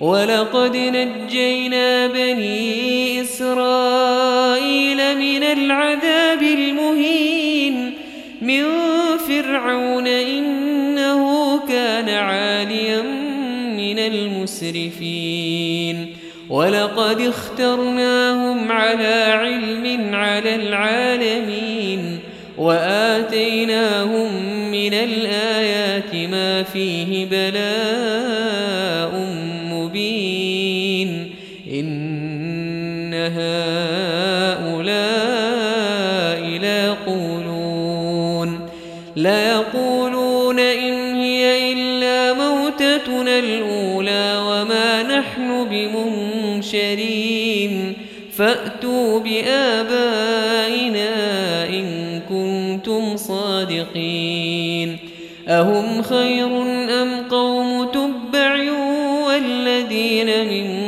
وَلَقَدْ نَجَّيْنَا بَنِي إِسْرَائِيلَ مِنَ الْعَذَابِ الْمُهِينِ مِنْ فِرْعَوْنَ إِنَّهُ كَانَ عَالِيًا مِنَ الْمُسْرِفِينَ وَلَقَدْ اخْتَرْنَاهُمْ عَلَى عِلْمٍ عَلَى الْعَالَمِينَ وَآتَيْنَاهُمْ مِنَ الْآيَاتِ مَا فِيهِ بَلَاءٌ إن هؤلاء لا يقولون لا يقولون إن هي إلا موتتنا الأولى وما نحن بمنشرين. فأتوا بآبائنا إن كنتم صادقين. أهم خير أم قوم تبع والذين من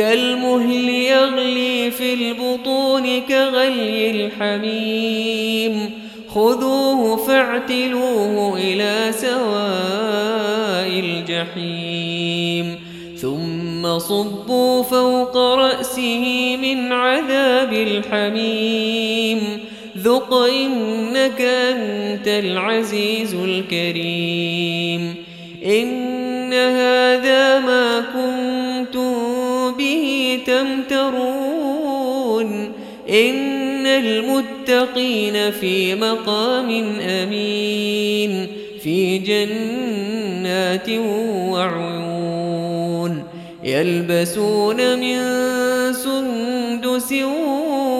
كالمهل يغلي في البطون كغلي الحميم. خذوه فاعتلوه إلى سواء الجحيم. ثم صبوا فوق رأسه من عذاب الحميم. ذق إنك أنت العزيز الكريم. إن هذا تمترون إن المتقين في مقام أمين في جنات وعيون يلبسون من سندس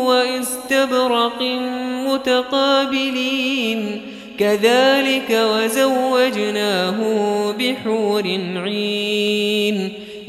واستبرق متقابلين كذلك وزوجناه بحور عين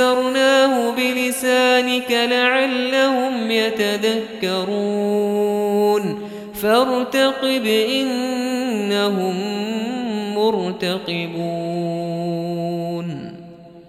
فَبَشَّرْنَاهُ بِلِسَانِكَ لَعَلَّهُمْ يَتَذَكَّرُونَ فَارْتَقِبْ إِنَّهُمْ مُرْتَقِبُونَ